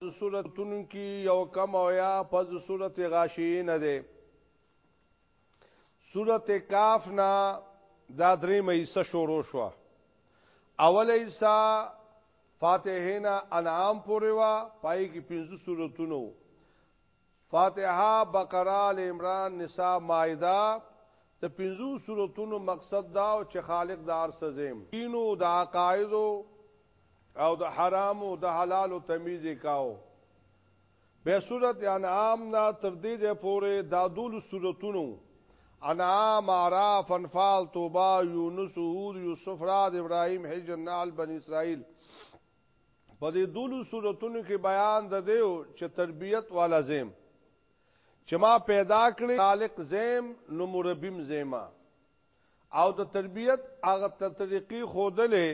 سورتونو کې یو کم او یا پس سورت غاشیه نه ده سورت کاف نه دا درې مې حصہ شروع شو اول حصہ فاتحه نه انعام پورې وا پای کې پنځه سورتونو فاتحه، بقره، آل عمران، نساء، مائده، د پنځو سورتونو مقصد دا و چې خالق د هر څه زیم، دینو، د عقایدو او د حرامو د حلالو تمیز یې کاوه. بیا سورت انعام نه تر دې ځایه پورې دا دولس سورتونو، انعام، اعراف، انفال، توبه، یونس، هود، یوسف، رعد، ابراهیم، حجر، نحل، بنی اسرائیل، په دې دولو صورتونو کې بیان د دیو چې تربیت والا زم چې ما پیدا کړی خالق زم نو مربیم زما او د تربیت هغه طریقې خودلې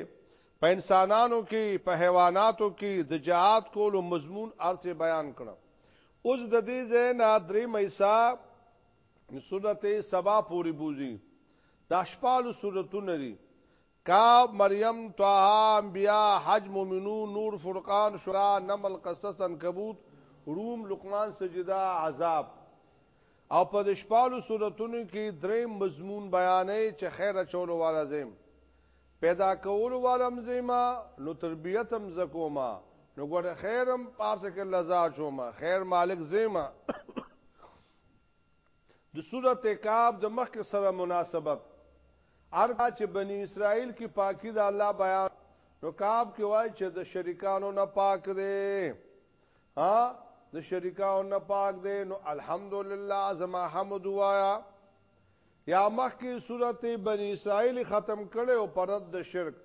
په انسانانو کې په حیواناتو کې د جهاد کولو مضمون ارته بیان کړم اوس د دې زینا درې مېسا سورته سبا پوری بوزي د اشپال سورتونه دي کهف مریم طه انبیاء حج مومنون نور فرقان شورا نمل قصص عنکبوت روم لقمان سجده عذاب او په د شپالو صورتونو کې درې مضمون بیانې چې خیر اچولو والا زم پیدا کولو والا مزما نو تربیت هم زکوما نو ګوره خیرم پارسه کې لزا چوما خیر مالک زما د سورت کعب د مخکې سره مناسبت ارکا چې بنی اسرائیل کې پاکی د الله بیان نو کعب کې وای چې د شریکانو نه پاک دی ها د شریکانو نه پاک دی نو الحمدلله زما حمد وایا یا مخکې سورت بنی اسرائیل ختم کړي او پرد د شرک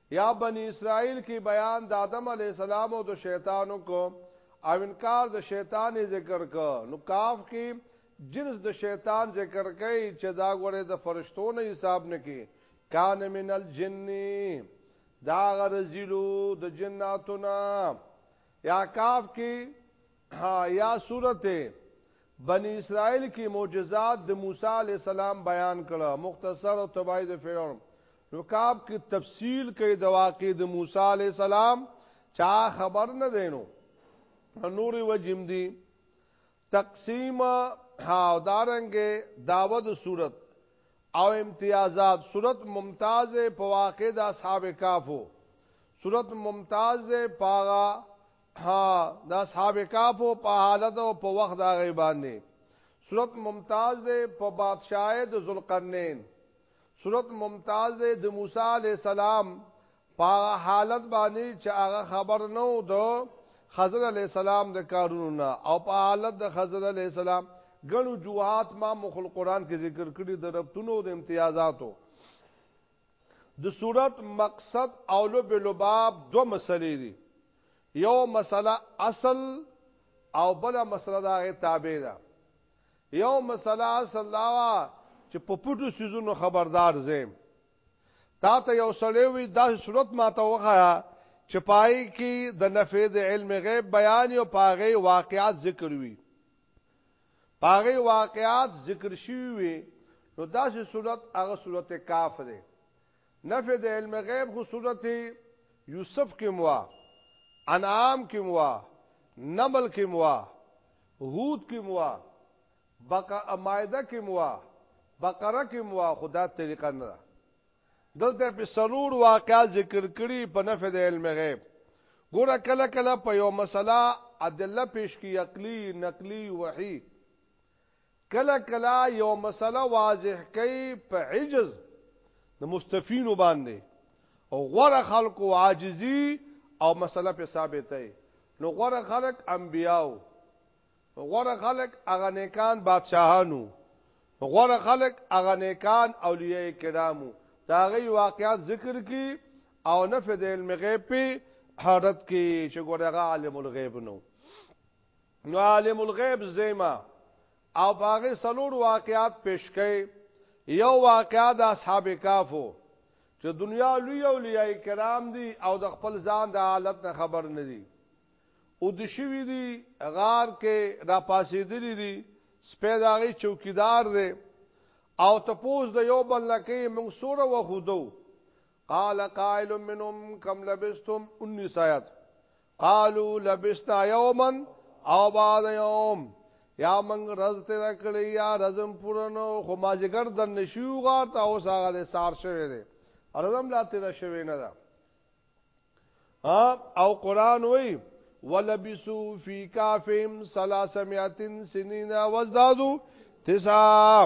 یا بنی اسرائیل کی بیان د آدم علیه السلام او د شیطان وکړو او انکار د شیطان ذکر کو نو کاف کی جنس د شیطان ذکر کوي چې دا غره د فرشتو نه حساب نه کی کان من الجن دا غرزیلو د جناتنا یا کاف کی یا سورته بنی اسرائیل کی معجزات د موسی علی السلام بیان کړه مختصر او تبعی د فرعون رکاب کې تفصیل کوي د واقع د موسی علی السلام چا خبر نه دینو نور وجم دی تقسیم ها دارنګ داود صورت او امتیازات صورت ممتاز په واقع د اصحاب کافو صورت ممتاز ده پاغا ها د اصحاب کافو په حالت او په وخت هغه باندې صورت ممتاز ده په بادشاہي د ذوالقرنین صورت ممتاز دی د موسی علی السلام په حالت باندې چې هغه خبر نه و د خضر علی السلام د کارونو نه او په حالت د خضر علی السلام غنو جوهات ما مخل قران کې ذکر کړی د ربطونو د امتیازاتو د صورت مقصد او لب لباب دو مسلې دي یو مسله اصل او بل مسله دا غي تابع ده یو مسله اصل دا وا چې په پټو سيزونو خبردار زم تا ته یو سړی وي دا صورت ما ته وخایا چې پای کې د نفع د علم غیب بیان او پاغه واقعات ذکر وي پاغه واقعات ذکر شي وي نو دا چې صورت هغه صورت کاف دی نفع د علم غیب خو صورت یوسف کې موا انعام کې موا نمل کې موا هود کې هم وه بق مائده کې هم وه بقره کې هم وه خو دا طریقه نه ده دلته په سلور واقعا ذکر کړي په نفع د علم غیب ګوره کله کله په یو مسله ادله پیش کی عقلی نقلی وحی کله کله یو مسله واضح کوي په عجز د مستفینو باندې او غوړه خلکو عاجزي او مسله په ثابتې نو غوړه خلک انبیاو غوړه خلک اغه نیکان بادشاهانو غوړه خلک اغه نیکان اولیاء کرامو دا غي واقعات ذکر کی او نفذ علم غیب په حضرت کې چې ګورغه عالم الغیب نو نو عالم الغیب زیما او باغې سلور واقعات پیش کړي یو واقعا د اصحاب کافو چې دنیا لوی اولیاء کرام دي او د خپل ځان د حالت نه خبر نه دي او د شوی دي غار کې را پاسېدلې دي سپیداغي چوکیدار دی او تپوس د یو بل نه کې موږ سوره وخودو قال قائل منهم كم لبستم 19 آیات قالو لبسنا یوما او بعد یوم یا منګ رز تیر کړی یا رزم پورنو خو ما جګر د نشیو غار ته اوس هغه د سار شوی دی رزم لا تیر شوی نه ده او قران وی ولبسو فی کافهم 300 سنین وزدادو تسا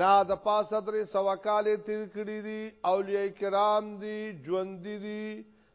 نا د پاسه درې سو کال تیر کړی دي اولیاء کرام دي ژوند دي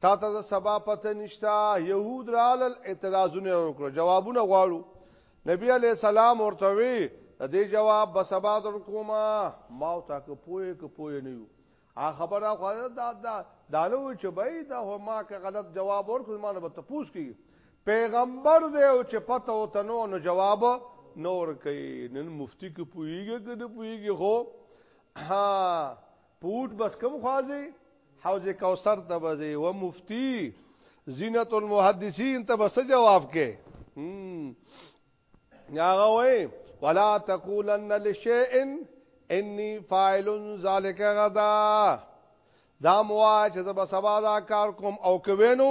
تا ته د سبا پته نشته يهود رالل اعتراضونه وکړو جوابونه غواړو نبی علی السلام ورته وی د دې جواب به سبا در کومه ما او تا که پوهه که پوهه نه یو ا خبره خو دا دا دانو چې بای دا هو ما که غلط جواب ورکړ ما نه به تپوس کی پیغمبر دی او چې پته او تنو نو جواب نور کوي نن مفتی که پوهیږي که نه پوهیږي هو ها پوټ بس کم خوازي حوض کوثر ته بځي و مفتی زینت المحدثین ته بس جواب کې یاغه وای ولا تقولن لشیء انی فاعل ذلک غدا دا موا چې زب سبا دا کار کوم او کوینو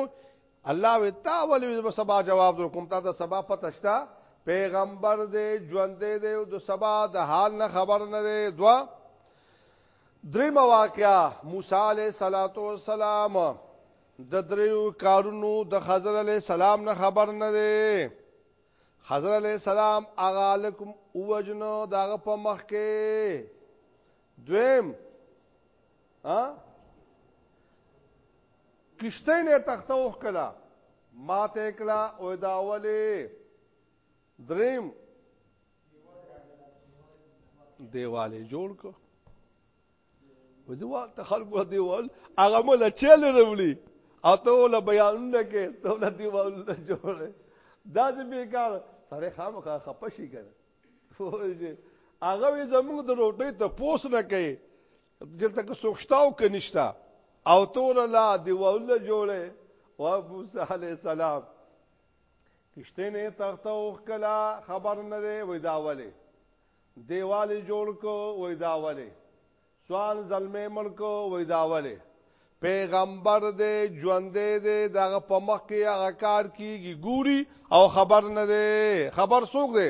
الله وتا ولې زب سبا جواب در کوم تا دا سبا پتشتا پیغمبر دې ژوند دې د سبا د حال نه خبر نه دې دوا درې مواقعا موسی علیہ الصلات والسلام د دریو کارونو د خضر علیہ السلام نه خبر نه دی خضر علیہ السلام اغا لکم اوجنو داغه په مخ کې دویم ها کشته نه تخته وخ کلا ماته کلا او دا اولی دریم دیوال یې جوړ کو و دیوال ته خلکو دیوال هغه مل چیل وروړي او ته ول بیانونه کې ته ول دیوال نه جوړ دا چې بیکار سره خامخا خپشي کړه هغه وی زموږ د روټي ته پوس نه کوي دلته که سوښتاو کې نشتا او ته ول لا دیوال نه جوړه او ابو صالح سلام کشتنه تخته اوخکلا خبر نه دی وای دا ولی دیوال جوړ کو وای دا ولی سوان زلمه ملک وای دا ولی پیغمبر دی ژوند دی دغه په مخ کې هغه کار کیږي ګوري او خبر نه دی خبر څوک دی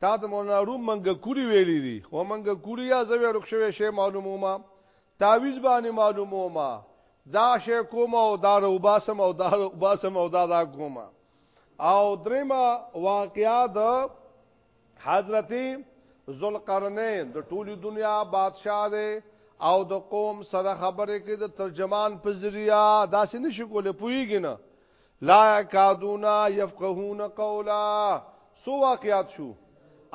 تا ته مولانا روم منګکوري ویلي دي خو منګکوري یا زه ورک شوی شی معلوموم تعویز باندې معلوموم دا شی کوم او دا روباسم او دا روباسم او دا دا کوم او درېما واقعیا د حضرت ذوالقرنین د ټولي دنیا بادشاہ دی او د قوم سره خبرې کې د ترجمان په ذریعہ داسې نشي کولای پویږي نه لا یکادون یفقهون قولا سو واقعات شو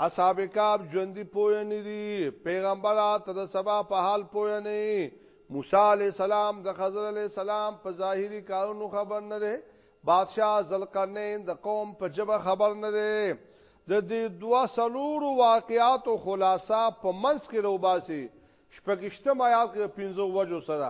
اصحاب کعب ژوندۍ پوه نه دي پیغمبر ته د سبا په حال پوه نه موسی علی السلام د خضر علی السلام په ظاهری کارونو خبر نه دی بادشاہ ذلقرنین د قوم په جبه خبر نه دی د دې دوا سلور واقعات او خلاصہ په منس کې روباسي شپږشتم آیات کې پنځو وجو سره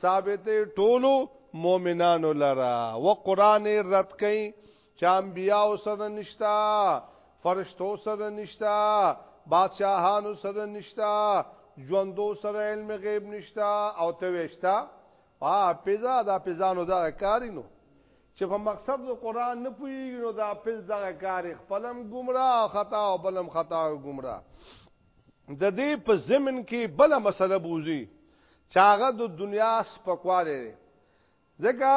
ثابته ټولو مؤمنانو لره و قران رد کئ چا انبیاء سره نشتا فرشتو سره نشتا بادشاہانو سره نشتا ژوندو سره علم غیب نشتا او ته وشتا وا پیزا دا پیزانو دا کارینو چې په مقصد د قران نه پویږي نو دا پیز دا کار خپلم گمراه خطا او بلم خطا او گمراه د دې په ضمن کې بل مسله بوزي چې هغه د دنیا سپکواله دی ځکه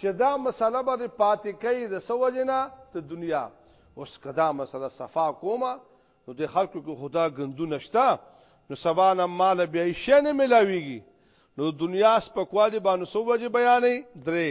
چې دا مسله به پاتې کوي د سوجنا ته دنیا اوس کدا مسله صفا کومه نو د خلکو کې خدا غندو نشتا نو سبا نه مال بیا شې نه ملاويږي نو دنیا سپکواله باندې سوجي بیانې درې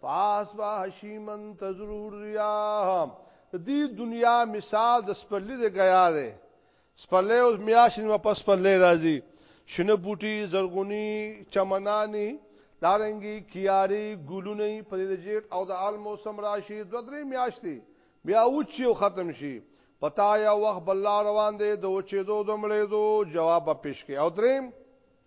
فاسبح شیمن تزرور ریاح دی دنیا مثال د سپرلی د غیا ده سپرلی اوس میاشن واپس سپرلی راځي شنه بوټي زرغونی چمنانی دارنګي کیاری ګلونه په دې جیټ او د عال موسم راشي دوه درې میاشتې بیا اوچي او ختم شي پتا یا وخت بل روان دی د اوچې دو دمړې دو جواب پیش کې او دریم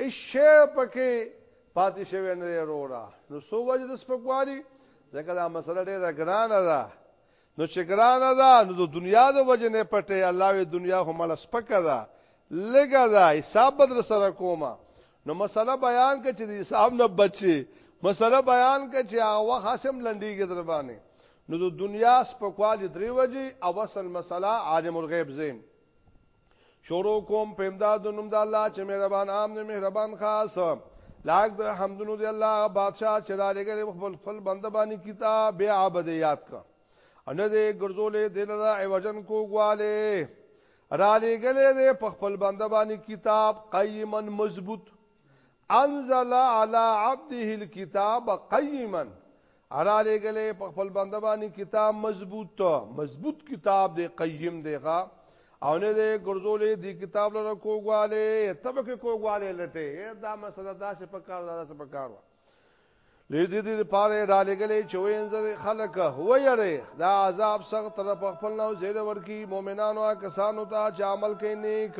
هیڅ شی پکې پاتې شوی نه دی وروره، نو څه وجه د سپکوالي؟ ځکه دا مسله ډېره ګرانه ده، نو چې ګرانه ده نو د دنیا د وجې نه یې پټوې، الله وایي دنیا خو مړه سپکه ده، لږه ده، حساب به درسره کوم، نو مسله بیان کړه چې د حساب نه بچ شې، مسله بیان کړه چې هغه وخت هسې هم لنډېږي درباندې، نو د دنیا سپکوالي درې وجې، اول مسله عالم الغیب زیم. شروع کوم په امداد نوم د الله چې مهربان عام نه مهربان خاص لاګ د حمدونو دی الله بادشاہ چې را لګره خپل خپل بنده باندې کتاب بیا عبادت یاد کا ان دې ګرځولې دل را ایوجن کو غواله را لګلې دې په خپل بنده باندې کتاب قیمن مضبوط انزل علی عبده الكتاب قیما را لګلې په خپل بنده باندې کتاب مضبوط مضبوط کتاب دی قیم دیغه او نه دی ګرځولې دی کتاب لره کوګواله تبکه کوګواله لټه دا مسله دا څه په کار دا څه په کار لیدې دې پاره را لګلې چې وینځر خلک هو یره دا عذاب سخت تر په خپل نو زیر ورکی مؤمنانو کسانو ته چې عمل کوي نیک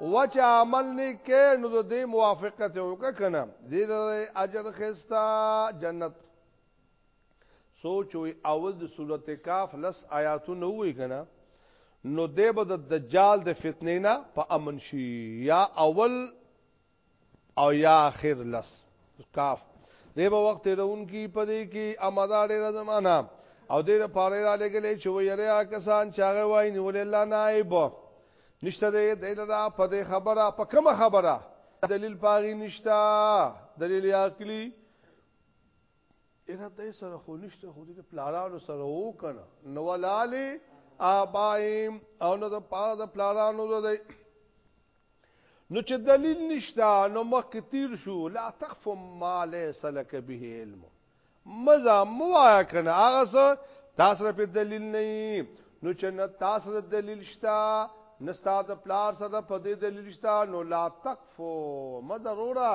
و چې عمل نیک کې نو دې موافقت وکړه کنه دې اجر خستا جنت سوچ وي اول د سورته کاف لس آیاتونه وي کنه نو دې به د دجال د فتنې نه په امن شي یا اول او یا اخر لس کاف دی به وخت رون کی پدې کې امدا ډېر زمانہ او دې لپاره را لګلې چې ویریا کسان چې هغه وای نیول الله نائب نشته دې دلرا پدې خبره په کومه خبره دلیل پاغي نشتا دلیل عقلی اته دې سره خو نشته خو دې پلارانو سره وکنه نو ولاله ابایم او نو د پاره د پلارانو د نو چې دلیل نشته نو مخکې تیر شو لا تخف ما ليس لك به علم مزه موایا کنه هغه څه تاسو په دلیل نه نو چې نه تاسو د دلیل شته نه تاسو د پلار سره په دې دلیل شته نو لا تخف مزه رورا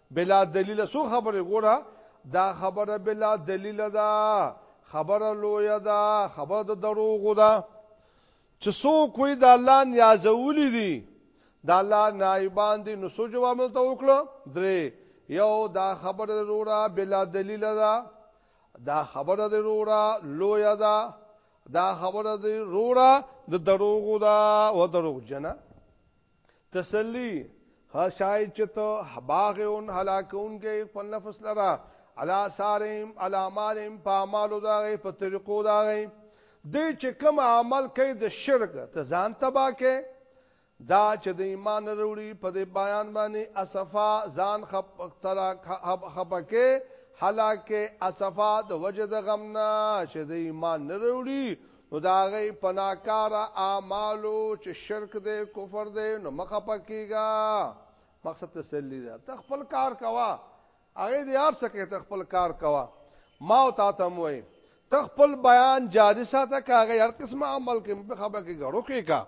بلا دلیله څو خبرې ګوره دا خبره بلا دلیله ده خبره لویه ده خبره د دروغو ده چې سو کوی د الله نیازولې دي د الله نایبان دي نو سو جواب ته وکړه درې یو دا خبره وروره بلا دلیل ده دا خبره د وروره لوی ده دا خبره د وروره د دروغ ده او دروغ جنا تسلی ها شاید چې ته باغون هلاکون کې خپل نفس لرا علا سارم علا مالم په مالو دا غي په طریقو دا غي د چې کوم عمل کوي د شرک ته ځان تبا کې دا چې د ایمان وروړي په دې بیان باندې اسفا ځان خپ ترا خپکه حالکه اسفا د وجد غمنا چې د ایمان وروړي نو د هغه په ناکاره اعمالو چې شرک دی کفر دی نو مخه پکېږه مقصد تسلی ده ته خپل کار کوا هغه دې هر څه کې ته خپل کار کوا ما او تا ته موي ته خپل بیان جاری ساته کاغه هر قسم عمل کې په خبره کې غړو کې کا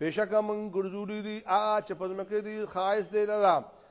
بشک من ګرځولې دي آ چې پزمکه دي خاص دی لرا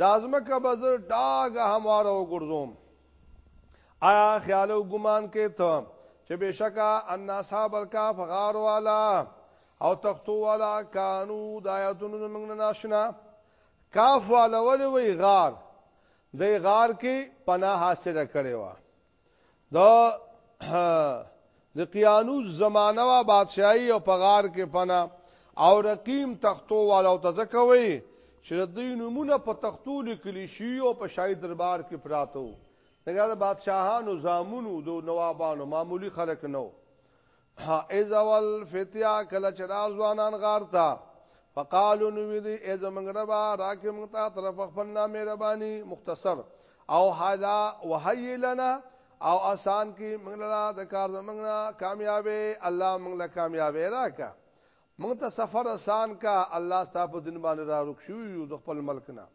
دا ځمکه به زه ډاګه همواره وګرځوم آیا خیال او ګمان کې ته چې بشکا ان اصحاب الکهف غار والا او تختو والا کانو د آیاتونو موږ نه ناشنا کاف والا ولې وی غار د غار کې پناه حاصله کړې و دا د قیانوس زمانه وا بادشاہي او پغار کې پنا او رقیم تختو والو تزکوي چې د دوی نمونه په تختو لیکل شي او په شاهي دربار کې پراتو دغه بادشاهانو زامونو د نوابانو معمولی خلک نو اذ اول فتیا کله چې دا ځوانان غار تا فقالو نو وی دی ای زمنګ ربا راکه مونږ ته طرف خپل نامه ربانی مختصر او حدا وحی لنا او آسان کی مونږ لا د کار زمنګ کامیابی الله مونږ لا کامیابی راکا مونږ ته سفر آسان کا الله ستاسو په دین باندې را رک شو یو د خپل ملک نه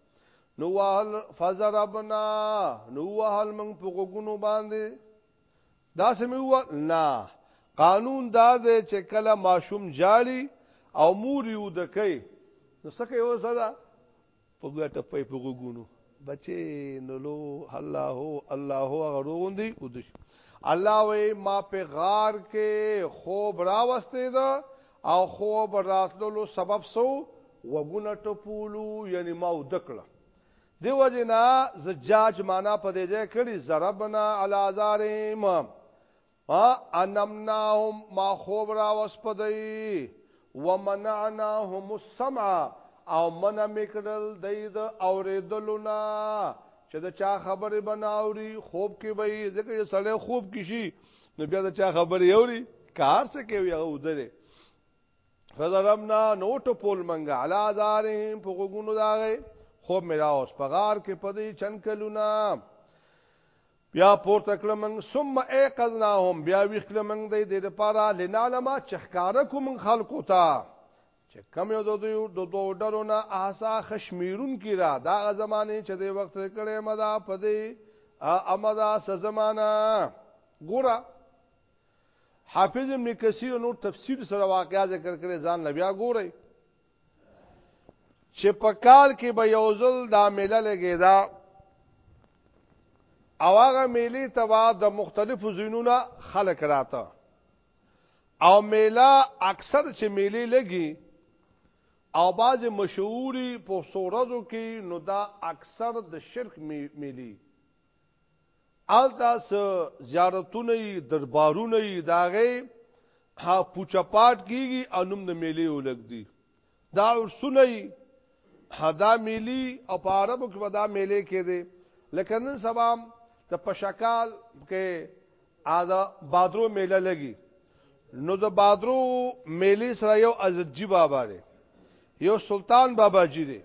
نو وهل فزربنا نو وهل مونږ په غوګونو باندې دا سمې و نه قانون دا دی چې کله ماشوم جاړي او مور یو د کوي نو څه کوي اوس دا په ګټه په په ګونو بچي نو لو الله هو الله هو غروون دي او دش الله وې ما په غار کې خوب راوستي دا او خوب راتلو سبب سو وګونه ټپولو یعنی ما ودکړه دې وجې نه زجاج مانا په دې ځای کړي ضربنا علی زارهم ها انمناهم ما خوب را وسپدای ومنعناهم السمع او منع میکړل دای د اوریدلو نه چې د چا خبرې بناوري خوب کې وي ځکه چې سړی خوب کې شي نو بیا د چا خبرې اوري کار څه کوي هغه ودره فضربنا نو ټپول منګه علا زارهم په غوګونو داغه خوب میرا اوس پغار کې پدې چن کلونا بیا پور تکړه من ثم ایقظناهم بیا ویخل من دې دې لپاره لنعلم چخکار کوم خلقو ته چې کم یو د دوی د دوه ډلو نه احسا خشمیرون کی را دا زمانه چې د وخت کړه مدا پدې امدا سزمانه ګورا حافظ ابن کثیر نور تفسیر سره واقعا ذکر کړي ځان لبیا ګورئ چې په کال کې به یو ځل دا میله لګیدا او هغه میلې ته به د مختلفو زینونه خلک راته او میله اکثر چې میلې لګي او بعض مشهوري په سورزو کې نو دا اکثر د شرک میلي آلتا س زیارتونه یي دربارونه یي داغه ها پوچا پاټ کیږي انوم د میلې ولګ دی دا عرسونه یي حدا میلی او په عربو کې ودا میلې کې دي لکه نن سبا ته په شکل کې ادا بادرو میله لګي نو د بادرو میلې سره یو ازجی بابا دی یو سلطان بابا جی دی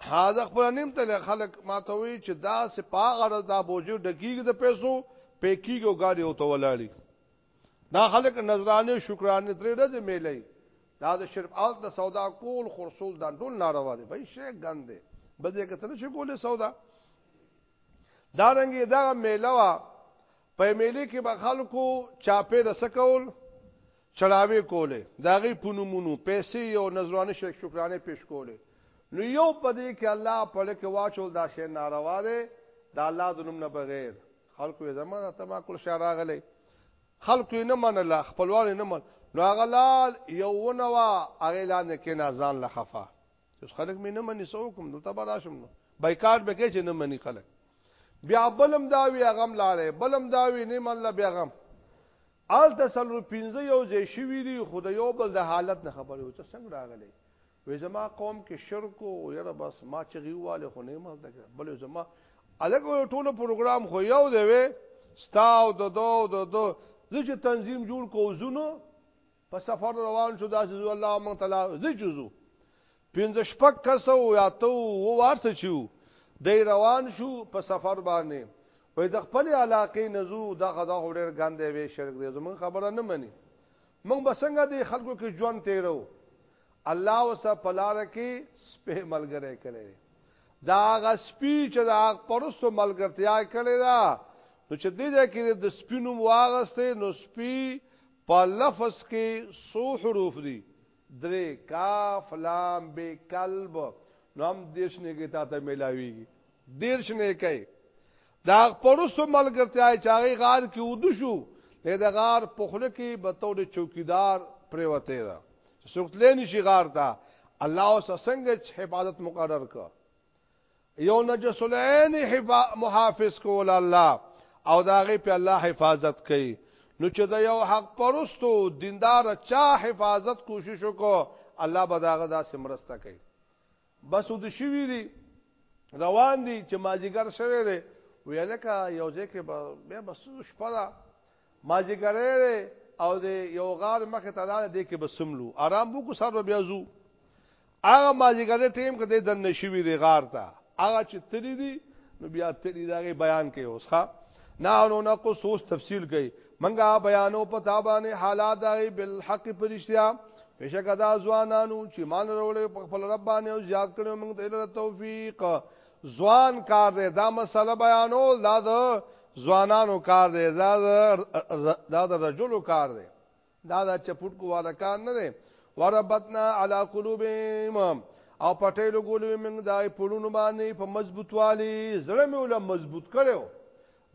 هاذا خپل نیم ته خلک ماتوي چې دا سپاغه رز دا بوجو ډکیږي د پیسو پیکیږي او ګاډي او تولاړي دا خلک نظرانه شکرانه درې ورځې میلې دا د شرف آل د سودا کول خرصول دا ټول ناروا دي بھائی شي ګندې بده کتل شي کولې سودا دا رنګي دا میلوا په میلې کې به خلکو چاپې رسکول چړاوې کولې د هغوی په نومونو پیسې یو نذرانه شکرانې پیش کولې نو یو په دې کې الله په زړه کې واچول دا شی ناروا دی د الله د نوم نه بغیر خلکو یې زما د تبا کول شی راغلی خلکو یې نه منله خپلوان یې نه منل نو هغه لال یو ونه وه هغې لاندې کېنا ځان له خفه اوس خلک مې نه مني څه وکړم دلته به راشم نو بایکاټ به کوي چې نه مني خلک بیا بلم دا وي هغه هم لاړی بلم دا وي نه منله بیا هغه هلته څلور پنځه یو ځای شوي دي خو د یو بل د حالت نه خبرې وي ته څنګه راغلی وې زما قوم کې شرک او یره بس ما چغي واله خو نه مال دګر بل زما الګ ټولو پروګرام خو یو دی وې ستاو د دو د دو زه چې تنظیم جوړ کو زونو په سفر روان شو داسې زو الله مون تعالی زه جزو پنځه شپږ کسه وو یا ته وو وارته چې وو دی روان شو په سفر باندې وې د خپل علاقې نزو دغه د هډر ګاندې وې شرک دې زمون خبره نه مني موږ بسنګ دې خلکو کې ژوند تیرو الله وسه پلار کې سپه ملګری کړي دا غ سپی چې دا پرستو ملګرتیا کړي دا نو چې دې دې کې د سپینو واغسته نو سپی په لفظ کې سو حروف دي درې، کاف لام بې کلب، نو هم دېرش نېکۍ تا ته ملاوېږي. دېرش نېکۍ. د هغه په وروسته ملګرتیا چې هغه غار کې وده شو، دی د غار په خوله کې بطور چوکیدار پرېوتی ده، چې څوک تللی نه شي غار ته، الله ورسره څنګه حفاظت مقرر کړ؟ یو نجس العین محافظ کول الله او داغه په الله حفاظت کوي نو چې د یو حق پرستو دیندار چا حفاظت کوشش وکړو الله به داغه داسې مرسته کوي بس ود شوی دی روان دي چې مازیګر شوی دی ویلکه یو ځکه به بس شپه ده مازیګری وی او د یو غار مخ ته لاله دې کې بسملو آرام بو کو سر بیا زو هغه مازیګری ټیم کې د نشوی ری غار ته هغه چې تری دی نو بیا تری داغه بیان کوي اوس ښا نه نو نه کو سوس تفصیل کوي منګه بیانو په تابانه حالات دغه بالحق پرشتیا بشک دا ځوانانو چې مان وروړي په خپل رب باندې او زیات کړو موږ ته توفیق ځوان کار دی دا مسله بیانول دا د ځوانانو کار دی دا دا د رجلو کار دی دا د چپټ کوواله کار نه دی وربتنا علی قلوبهم او پټېلو ګولې موږ دای پړونو باندې په مضبوطوالي زړه مې ولا مضبوط کړو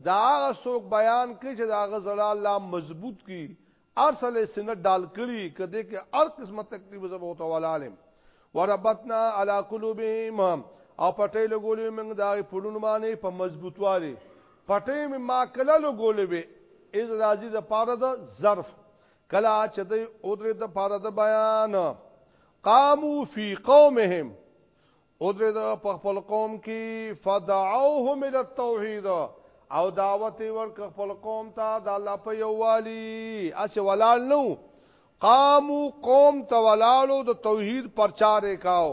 دا هغه څوک بیان کړي چې دا هغه زړه الله مضبوط کړي هر څه له سینه ډال کړي کده کې هر قسمه تکلیف زبو ته ولالم وربطنا علی قلوبهم او پټې لګولې موږ دا پړونو باندې په مضبوطوالي پټې مې ما کله لګولې وي از راضی د پاره د ظرف کله چې د اودرې د پاره د بیان قامو فی قومهم ودرید په خپل قوم کی فدعوهم الى التوحید او دعوت ورک خپل قوم ته د الله په یووالي اچ ولال نو قامو قوم ته ولالو د توحید پرچار کاو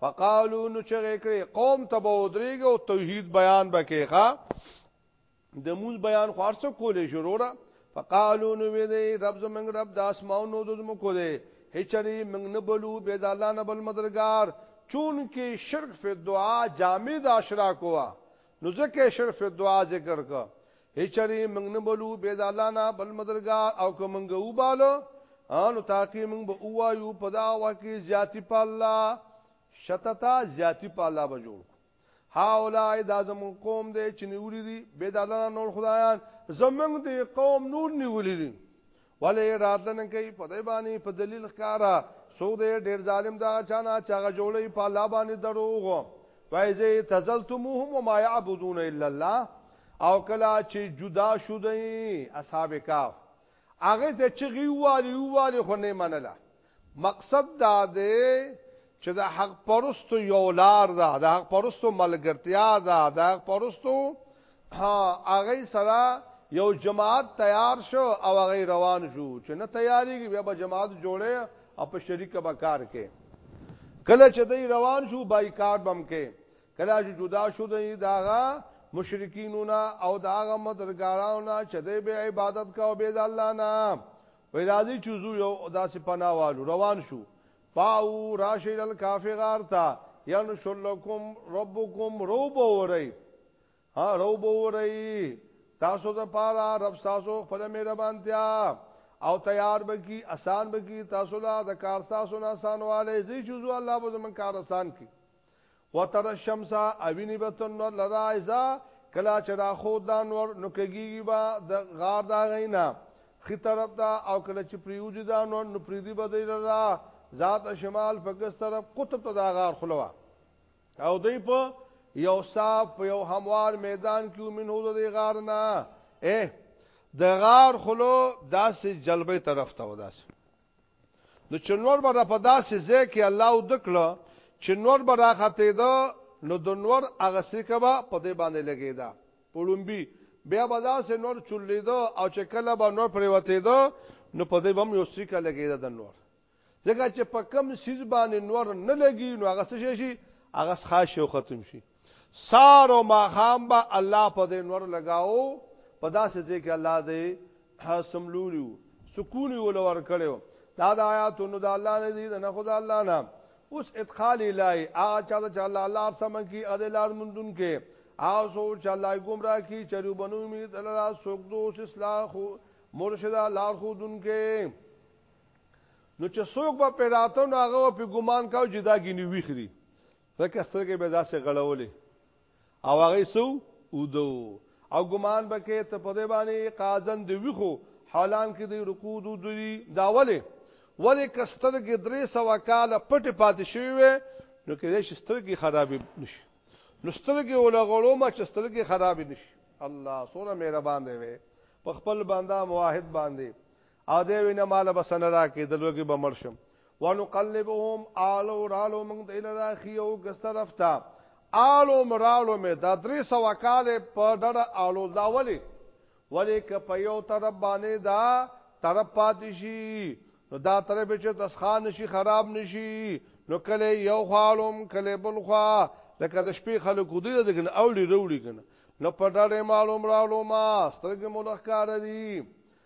فقالو نو چې کړي قوم ته به ودرېږي او توحید بیان بکې ښا د مول بیان خو ارڅ کولې شروره فقالو نو وی دی رب زمنګ رب د اسماو نو د زمکو دی هچری منګ نه بلو به د الله نه بل مدرګار چون کې شرک فی دعا جامع د اشراق وا نو ځکه شرک فی دعا ذکر کا هچری منګ نه بلو به د الله نه بل مدرګار او که منګ وبالو انو تاکي منګ به وایو په دا وکه زیاتی په الله شتتا زیاتی په الله به جوړ هاولای دا زمون قوم دی چې نیولې دي به د الله نور خدایان زمون دی قوم نور نیولې دي ولې راتلن کوي په دې باندې په دلیل ښکارا سو دې ډېر ظالم دا چانا چاغه جوړې په الله باندې دروغ وایزه تزلتموهم وما يعبدون الا الله او کلا چې جدا شو دی اصحاب کاف هغه ته چې غي والی والی خو نه منله مقصد دا دی چې د حق پرستو یو لار ده د حق پرستو ملګرتیا ده د حق پرستو هغه سره یو جماعت تیار شو او هغه روان شو چې نه تیاریږي بیا به جماعت جوړه او په شریک به کار کې کله چې دی روان شو بایکاټ بم کې کله چې جدا شو دی داغه مشرکینونه او داغه مدرګارانو چې دی به عبادت کاو به د الله نه وی راځي چې زو یو داسې پناه والو روان شو پاو راشي لل کافی غار تا ينشل لكم ربكم روب وري ها روب وري تاسو د پاره رب تاسو خپل مهربانتیا او تیار بکی آسان بکی تاسو لا د کار تاسو نه آسان والے زی چوزو الله به زمون کار آسان کی وتر الشمس او ویني به تن نور لرا ازا کلا چې را خو دا نور نو کګیږي با د غار دا غینا خي طرف دا او کله چې پریوځي دا نور نو پریدي به دی لرا ذات شمال فګس طرف قطب ته دا غار خلوا او دی په یو صاف په یو هموار میدان کې ومن هو د غار نه اے د غار خلو داسې جلبې طرف ته وداسې نو چې نور به په داسې ځای کې الله ودکړه چې نور به راخته ده نو د نور هغه سکه به په دې باندې لګیدا پړومبي بیا به داسې نور چولیدو او چې کله به نور پریوته ده نو په دې بم یو سکه لګیدا د نور ځکه چې په کم سیز باندې نور نه لګي نو هغه څه شي هغه ښه شو ختم شي سار او ماخام به الله په دې نور لگاو په داسې ځای کې الله دې سملولیو سکون یې ولور کړو دا د آیاتونو د الله نه دي نه خدای الله نه اوس ادخال الای هغه چا چې الله الله سمن کی ادلار مندون کې او سوچ الله گمراه کی چریو بنو می دلرا سوک دوس اصلاح خو مرشد لار خو دن کې نو چې سوک به پیراتو نو هغه په ګمان کاو جدا گینی ویخري ځکه سترګې به داسې غړولې او هغه سو ودو او ګمان بکې ته په دې باندې قازن دی ویخو حالان کې دی رکوع دو دی داوله ولې کسترګې درې سوا کال پټ پاتې شوی وي نو کې دې سترګې خراب نشي نو سترګې ولغړو ما چې سترګې خراب نشي الله سونه مهربان دی وي په خپل باندې موحد باندې او دی وی نه مال بس نه راکې د لوګي به مړ شم ونقلبهم آلو رالو موږ د لرا خيو ګس طرف ته آلو مرالو مې دا درې سو کاله په ډډه آلو دا ولي ولي که په یو طرف باندې دا طرف پاتې شي نو دا طرف چې تسخان نشي خراب نشي نو کله یو خالم کله بل خوا لکه د شپې خلکو دی دغه اوړي وروړي کنه نو په ډډه معلوم رالو ما سترګې مولخ کار دي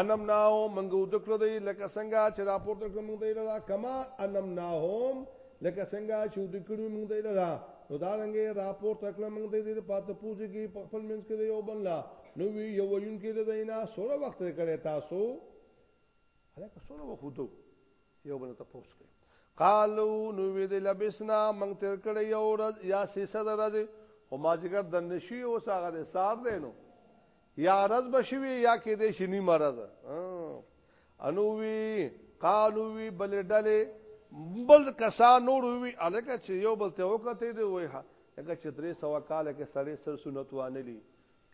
انمناو منګو دکړه دی لکه څنګه چې راپور تر کوم دی لرا کما انمناهم لکه څنګه چې د کړو موږ دی لرا نو دا رنګ راپور تر کوم دی دی پاته پوزي کې په خپل منځ کې یو بل لا نو وی یو یون کې دی نه سوره وخت کړي تاسو هغه سوره وخوتو یو بل ته پوس کړي قالو نو وی دی لبسنا موږ تر کړي یو ورځ یا سیسه درځي او ما ذکر د نشي او ساغه سار دینو یا رز بشوی یا کې دې شنی مرز انو وی قالو وی بل ډله بل کسان نور وی الکه چې یو بل ته وکته دی وای هغه چې درې سو کال کې سړی سر سنت وانلی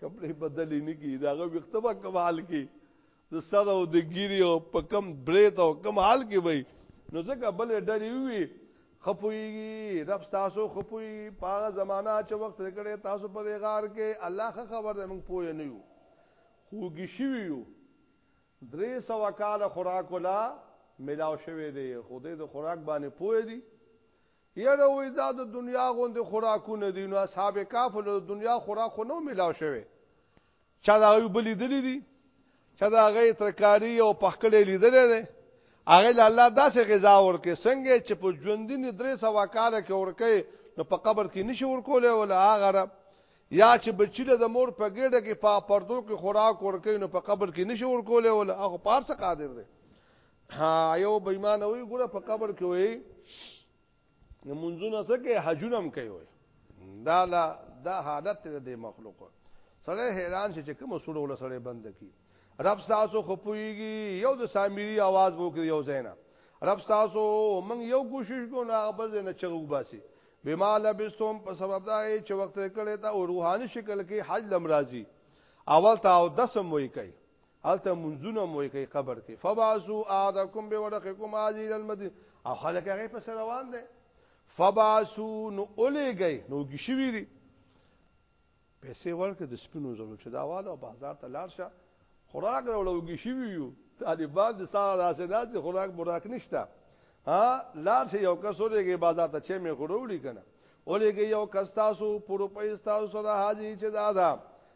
کپڑے بدلی نه کی داغه وختبه کمال کی د سر او د ږیرې او په کوم برېت او کوم حال کې وي نو ځکه بلې ډلې وي خپويږي رب تاسو خپويږي پاغه زمانہ چې وخت کړي تاسو په دې غار کې الله خه خبر دې موږ پوه نه یو خوږی شوی یو درې سو کال خوراک ولا ملاو شوی دی خدای د خوراک باندې پوه دی یره وې دا د دنیا غوند خوراکونه دي نو اصحاب کاف له دنیا خوراک خو نو ملاو شوی چا دا یو بل لیدلی دي چا دا غي ترکاری او پخکړې لیدل دي هغه الله داسې غذا ورکه څنګه چې په ژوندینې درې سوا کال کې ورکه نو په قبر کې نشي ورکول ولا هغه یا چې بچیله د مور په ګډه کې په پردو کې خوراک ورکه نو په قبر کې نشي ورکول ولا هغه پارسه قادر دی ها یو بېمانه وي ګوره په قبر کې وي منځونه څه کې حجونه هم کوي دا لا دا حالت د مخلوق سره حیران شي چې کوم سړی ول سره بند کی رب تاسو خو پويږي یو د سامری आवाज وکړي یو زینا رب تاسو من یو کوشش کو نه بل نه چغو باسي بما لبستم په سبب دا چې وخت کړي تا او روحاني شکل کې حج لمرازي اول تا او دسم وای کوي الته منځونه مو کوي قبر کې فبعثوا اعدکم بورقکم عاجل المدین او خلک هغه پس روان دي فبعثوا نو الیږي نو گشوی دي پیسې ورکړه د سپینو زلو چې دا والا بازار ته لاړ شه خوراک راولو گشوی یو طالبان د سارا داسې داسې خوراک براک نشته ها لاړ شه یو کس ورګي بازار ته چې مې خورولې کنه ولګي یو کس تاسو پروپې تاسو سره حاجی چې دا دا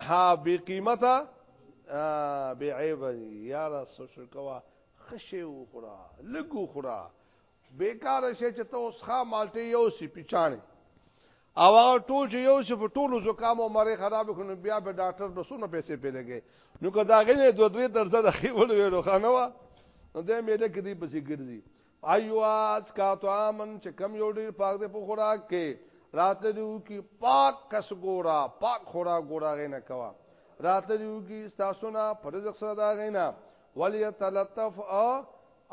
ها بی قیمته بی عیب یارا سوشل کوا خشه او خورا لګو خورا بیکار شي چې ته اوس خا مالټي یو سی پیچانه او هغه ټول چې یو سی په ټولو زکام او مری خراب کړي بیا به ډاکټر به سونه پیسې پیلګي نو که دا غنه دوه درې درځه د خیول ویلو خانه وا نو دې مې له کې دې پسې ګرځي ایوا اسکا طعامن چې کم یو ډیر پاک دی په خوراک کې راتل دیو کی پاک کس ګورا پاک خورا ګورا غینه کوا راتل دیو کی تاسو نه پر رزق سره دا غینه ولیتلطف او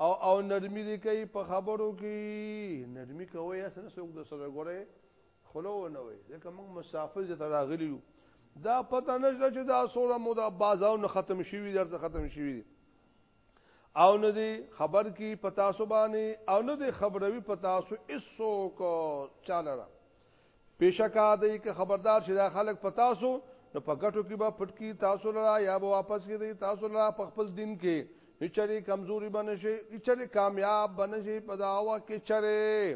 او او نرمی دی کوي په خبرو کې نرمی کوي اسنه څوک د سره ګوره خلو نه وي ځکه موږ مسافر دي تراغلی یو دا پته نشته چې دا سوره مو دا بازارونه ختم شوي درته ختم شوي دي او نه دی خبر کی پتا سو باندې او نه دی خبروي پتا سو اسو کو چالره پیشکا دی که خبردار شي دا خلک پتا سو نو په ګټو کې به پټ کی تاسو لرا یا به واپس کې دی تاسو لرا په خپل دین کې چری کمزوري بنشي چری کامیاب بنشي په داوا کې چری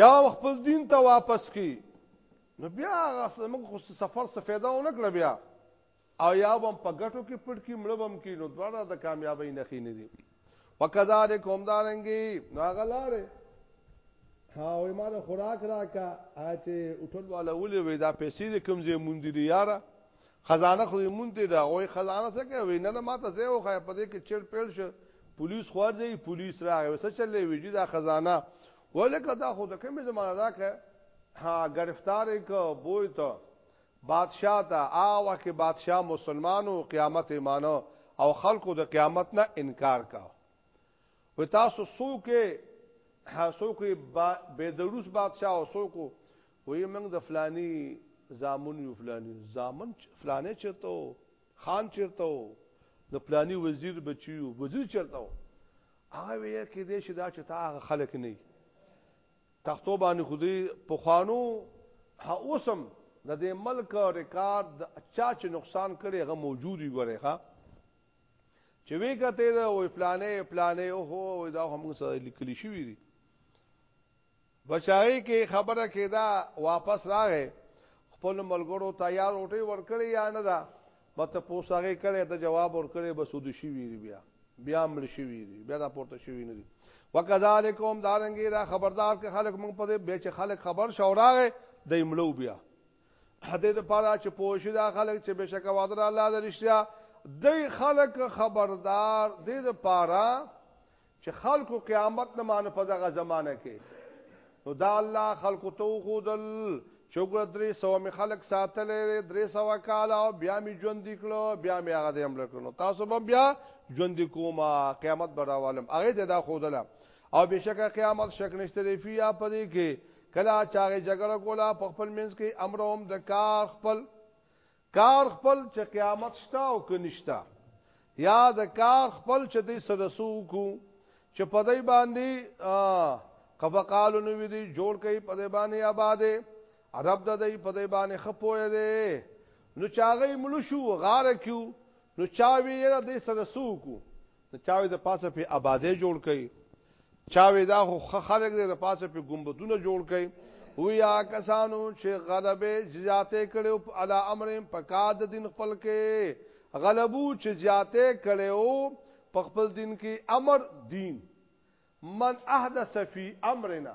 یا خپل دین ته واپس کی نو بیا غسه موږ سفر څه فایده ونه کړ بیا او یا هم په ګټو کې پټ کی مړ بم کی نو دواړه د کامیابی نه خینې دي وکذالک هم دارنګي نو غلاړې ها وې ما له خوراک راکا چې اټول والا ولې وې دا پیسې دې کوم ځای مونږ دي یاره خزانه خو مونږ دي دا وې خزانه څه کوي نه نه ما ته زه وخه په دې کې چیر پیل شه پولیس خور دی پولیس راغی وسه چلې ویجی دا خزانه ولکه دا خو د کوم زمانه راکه ها گرفتار ک بوې ته بادشاه ته، هغه وخت کې بادشاه مسلمان و، قیامت یې مانه او خلکو د قیامت نه انکار کاوه. وی تاسو څوک یې؟ څوک یې بېدروس بادشاه او څوک وی موږ د فلانی زامن یو فلانی زامن فلانه چرته و خان چرته و د فلانی وزیر بچیو وزیر چرته و هغه وی کې دې شي دا چې تا هغه خلک نه تختو باندې خودي پخوانو اوسم د دې ملک ریکارډ چا چې نقصان کړي هغه موجود وي ګوره ښا چې وی کته دا وې پلانې پلانې او هو دا هم سره لیکلي شوی دي بچای کې خبره کېدا واپس راغې خپل ملګرو تیار اوټي ورکړي یا نه دا ما تپوس هغه کړی ته جواب ورکړی بس ود شوی دی بیا بیا مړ شوی دی بیا دا پورته شوی نه دی وکذالکوم دارنګي دا خبردار که خلک مونږ په دې به چې خلک خبر شوراغه د املو بیا هدې د پاره چې پوښي دا خلک چې بشک وادر الله د رښتیا د خلک خبردار دې د پاره چې خلکو قیامت نه مانه په دغه زمانه کې نو دا الله خلکو ته خودل چوګړه درې سو می خلک ساتلې درې سو کال او بیا می ژوند کړو بیا می هغه دې عمل کړو تاسو به بیا ژوند کوما قیامت براوالم هغه ته دا خودله او بشکه قیامت شک نشته لري فیا پدې کې کلا چاغه جګړه کولا په خپل منځ کې امرهم د کار خپل کار خپل چې قیامت شته او که نشته یا د کار خپل چې دې سدسو کو چې په دې باندې قفقالو نو وی دي جوړ کوي په دې باندې آباده عرب د دې په دې باندې خپوي دي نو چاغې ملشو غار کیو نو چاوی یې دې سدسو کو نو چاوي د پاسه په آبادې جوړ کړي چاوي دا خو خلک دې د پاسه په ګمبدونه جوړ کړي او یا کسانو چې غلبه زیاته کړي او علا امر په کار د دین خپل کې غلبو چې زیاته کړي او په خپل دین کې امر دین من احدث فی امرنا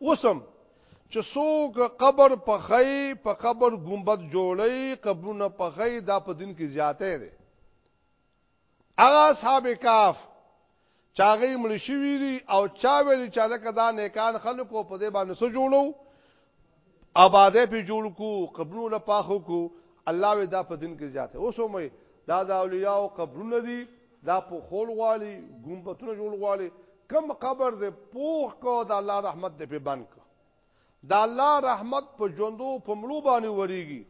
اوسم چې څوک قبر پخی په قبر ګمبد جوړی قبرونه پخی دا په دین کې زیاته ده هغه اصحاب کاف چاغې مړ شوی دي او چا ویل چې لکه دا نیکان خلکو په دې باندې سو جوړو آباده په جوړ کو قبرونه لپاخو کو الله وی دا په دین کې زیاته اوس هم دا د اولیاء او قبرونه دي دا پوخول غواړي ګمبتونه جوړ غواړي کم قبر دې پوخ کو دا الله رحمت دې په بند کو دا الله رحمت په ژوندو په مړو باندې وریږي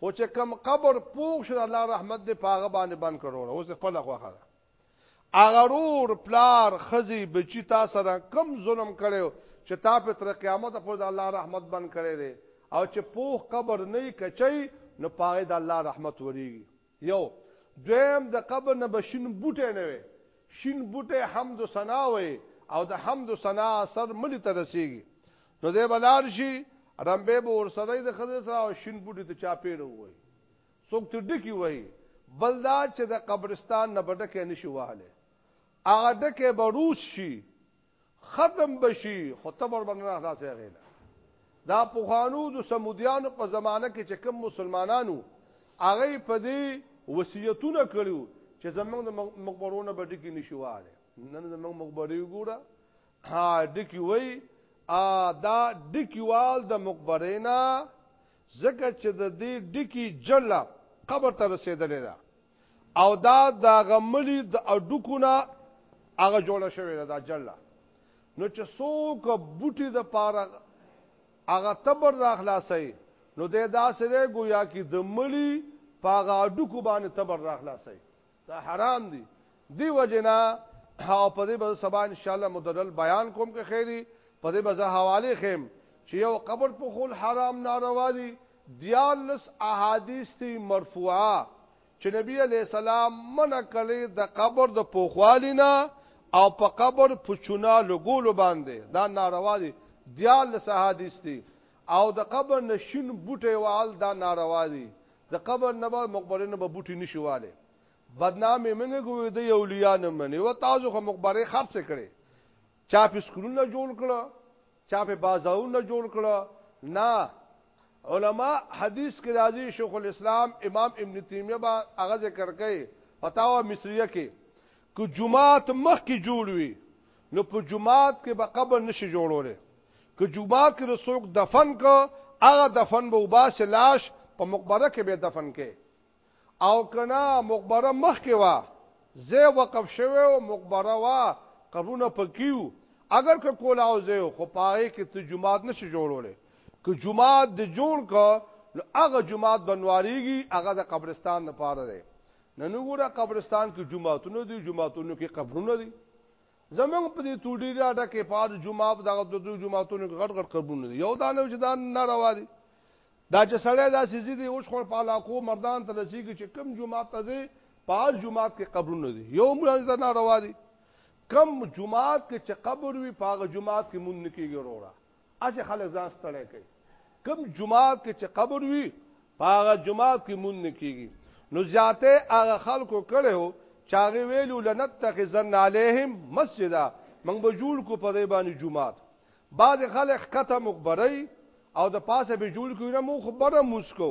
خو چې کم قبر پوخ شو الله رحمت دې پاغه باندې بند کړو اوس خپل خوخه ده اغرور پلار خزي بچی تا سره کم ظلم کړو چې تا په تر قیامت پر الله رحمت بند کړي او چې پوخ قبر نه کچي نو پاره د الله رحمت وریږي یو، دویم د قبر نه به شین بوټی نه وی، شین بوټی حمد و ثنا وایی او د حمد و ثنا اثر مړی ته رسیږی نو دی به لاړ شی رمبی به ورسره وی د ښځی سره او شین بوټی ته چاپیره ووهی څوک تری ډکی وهی بل دا چه د قبرستان نه به ډکی نشی وهلی هغه ډکی به روس شی ختم به شي خو تب ورباندې نه خلاصېږي نه. دا پخوانو د ثمودیانو په زمانه کې چې کوم مسلمانان وو، هغه یې په دې وصیتونه کړي وو چې زموږ د مقبرونه به ډکې نه شي واله. نن زموږ مقبرې وګوره، ډکې وي، دا ډکې وال د مقبرې نه، ځکه چې د دې ډکې جله قبر ته رسېدلې ده. او دا د غملی د اډوکونه هغه جوړه شوی دا جله نو چې څوک بوټي د پاره هغه تبر را خلاصي نو د داسې دی گویا کې د ملي پاغه اډوکو باندې تبر را خلاصي دا حرام دي دی وجنا او په دې به سبا ان شاء الله مدلل بیان کوم که خیری په دې به زه حواله خیم چې یو قبر په خول حرام ناروا دي دیالس احادیث دي مرفوعه چې نبی علی سلام منع کړی د قبر د پوخوالینا او په قبر پچونا لګول باندې دا ناروا دي دیالس احادیث دي او د قبر نشین بوټي وال دا ناروا دي د قبر نه به مقبره نه به بوټي نشواله بدنامي منګه کوي د اولیاء نه مني و تاسو خو مقبره خرڅ کړي چا په سکولونه جوړ کړه چا په بازارونه جوړ کړه نه علما حدیث کې راځي شیخ الاسلام امام ابن تیمیه با هغه ذکر کوي فتاوا مصریه کې کو جمعات مخ کې جوړ وي نو په جمعات کې به قبر نشي جوړول کو جمعات کې رسوک دفن کو هغه دفن به وباس لاش په مقبره کې به دفن کې او کنه مقبره مخکې وه ځای وقف شوی و مقبره وه قبرونه پکې وو اګر که کولاو ځای و خو په هغې کې ته جومات نه شې جوړولی که جومات دې جوړ که نو هغه جومات به نواریږي هغه د قبرستان لپاره دی نن وګوره قبرستان کې جوماتونه دي جوماتونو کې قبرونه دي زمونږ په دې توډي ډاټا کې په هر جمعه په دغه دوه جمعاتونو کې غټ غټ قربونه دي یو دانه چې دا نه روا دي دا چې سړی دا سيزي دي اوس خو په علاقو مردان ته رسیږي چې کم جمعه ته دي په هر جمعه کې قبرونه دي یو مونږ دا نه روا دي کم جمعات کې چې قبر وي پاغه جمعات کې مونږ نکیږي وروړه اسې خلک ځان ستړی کوي کم جمعات کې چې قبر وي پاغه جمعات کې مون نه کیږي نو زیاته هغه خلکو کړي هو چاغي ویلو لنتخذن علیهم مسجدا موږ به جوړ کو په دې باندې جمعات بعض خلک کته مقبره او د پاسه به جوړ کو نه مو خبره موسکو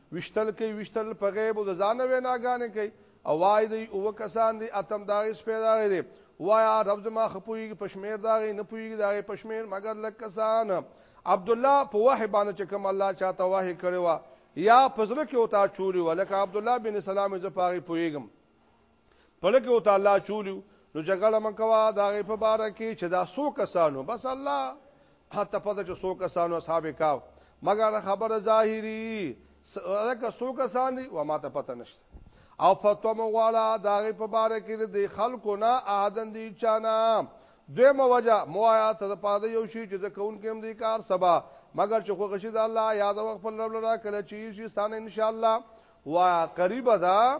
وشتل کوي وشتل په غیب او د ځان ویناګانې کوي او وای دی او کسان دی اتم داغه سپیدا دی وایا رب زما خپویږي پښمیر داغه نه پویږي داغه پښمیر مگر لک کسان عبد الله په وحی باندې چې کوم الله چاته وحی کړو یا پزړه کې او تا چوری ولکه عبد الله بن سلام زپاغي پویګم پړه کې او ته الله چولیو نو جګړه مکوا دا غي په بار کې چې دا سو کسانو بس الله حتی پته چې سو کسانو اصحاب کاو مګر خبره ظاهری لکه سو کسان دي و ما ته پته نشته او فتوا مغواړه دا غي په بار کې د خلکو نه اعدن دي چانا دوی موجه موایا ته پاده یو شی چې ځکون کې هم دي کار سبا مګر چې خو غشي د الله یاد وخت پر رب لرا کله چې شي ستانه ان شاء الله وا قریب ده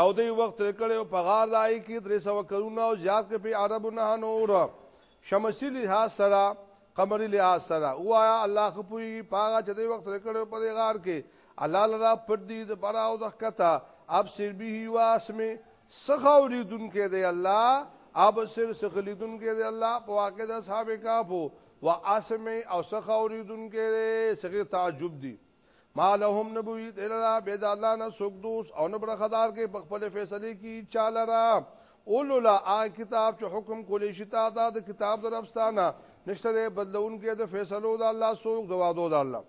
او دی وخت تر کړي او په غار دای کې 300 کلونه او زیات کې په عربو نه نور شمسی لحاظ سره قمری لحاظ سره وایا الله خپوي پاغه چې دی وخت تر کړي په غار کې الله لرا پټ دی د برا او د خطا ابصر به واسمه سخاوري دن کې دی الله ابصر سخلی دن کې دی الله په واقع د اصحاب کافو واسمه او سخاوري دن کې دی سخی تعجب دی ما لهم نبوی الا بيد الله نه سوک دوست او نه برخدار کې په خپل فیصله کې چاله را اولو لا آ کتاب چې حکم کولی شي تا دا د کتاب درفستانه نشته بدلون کې د فیصلو د الله سوک دوادو د الله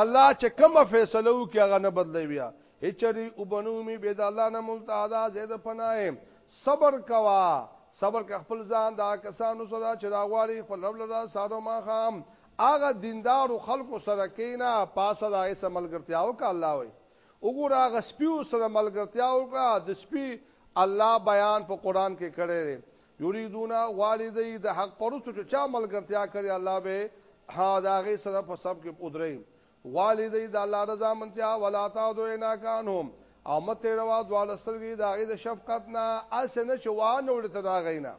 الله چې کومه فیصله وکي هغه نه بدلی بیا هچری وبنومی بيد الله نه ملتادا زید پنایم صبر کوا صبر که خپل ځان دا کسانو سره چې دا غواړي خپل رب لرا سارو ما خام هغه دیندارو خلکو سره کینه پاسه د هغه سره ملګرتیا وکړه الله وای وګوره هغه سپیو سره ملګرتیا وکړه د سپی الله بیان په قران کې کړی دی یریدون غواړي دی د حق پرستو چې چا ملګرتیا کړی الله به ها دا هغه سره په سب کې پودري غواړي دی د الله رضا منتیا ولا تعدو عیناک عنهم او مت تیروا دواله سترګې د هغې د شفقت نه اسې نه چې وانه وړي ته دا غینا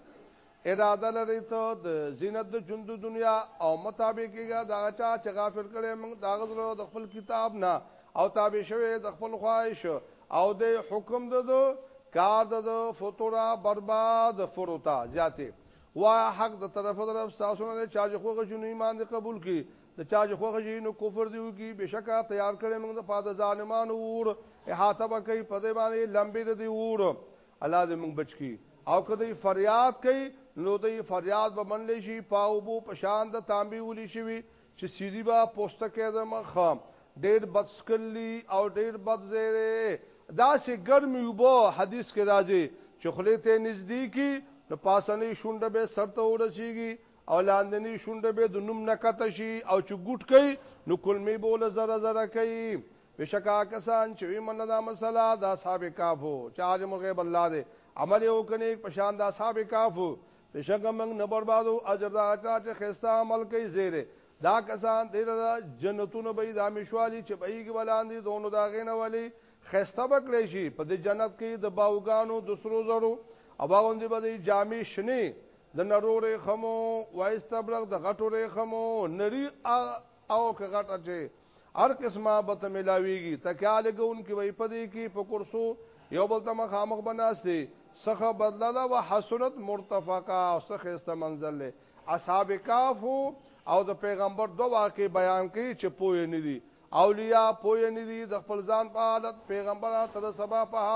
اراده لري ته د زینت د ژوند دنیا او مطابق کېږه دا چا چې غافل کړي موږ دا غزر د خپل کتاب نه او تابع شوی د خپل خواهش او د حکم د کار د فطوره برباد فروتا زیاته وا حق د طرف طرف تاسو نه چا چې خوغه جنو ایمان دې قبول کړي د چا چې خوښ شي نو کفر دی وکړي بشکه تیار کړی موږ د پاده ظالمانو اور احاطه به کوي په دې باندې لمبې د دې اور الله دې موږ بچ کړي او که دوی فریاد کوي نو دوی فریاد به منلی شي پاو بو پشان د تانبي ولي شوي چې سیدی به پوسته کې د مخ ډیر بد سکلی او ډیر بد زیره دا سه ګرمي وبو حدیث کې راځي چې خلیته نزدیکی نو پاسنې شونډه به سر ته ورسیږي او لاندنی شونډه به د نوم نکته شي او چې ګوټ کوي نو کلمې به له زره زره کوي بشکا کسان چې وی منله دا مسله د اصحاب کافو چې عالم غیب الله دی عمل یو کني په شان د اصحاب کافو بشکا موږ نه بربادو اجر دا چا چې خسته عمل کوي زیره دا کسان دیر جنتونه به د امشوالي چې بهږي ولاندې دونو دا غینه ولي خسته بکلی شي په دې جنت کې د باوګانو د سرو زرو او باغوندې به د جامې شنه د نرو ریخمو و استبرق د غټو ریخمو نری او که غټه چې هر قسمه به ته ملاویږي تکیا لګون کې وای پدې کې په کورسو یو بل ته مخامخ بناسته سخه بدلله و حسنت مرتفقه او سخه است منزل له اصحاب کاف او د پیغمبر دو واقع بیان کوي چې پوه نه دي اولیاء پوه نه دي د خپل ځان په حالت پیغمبره تر سبا په حالت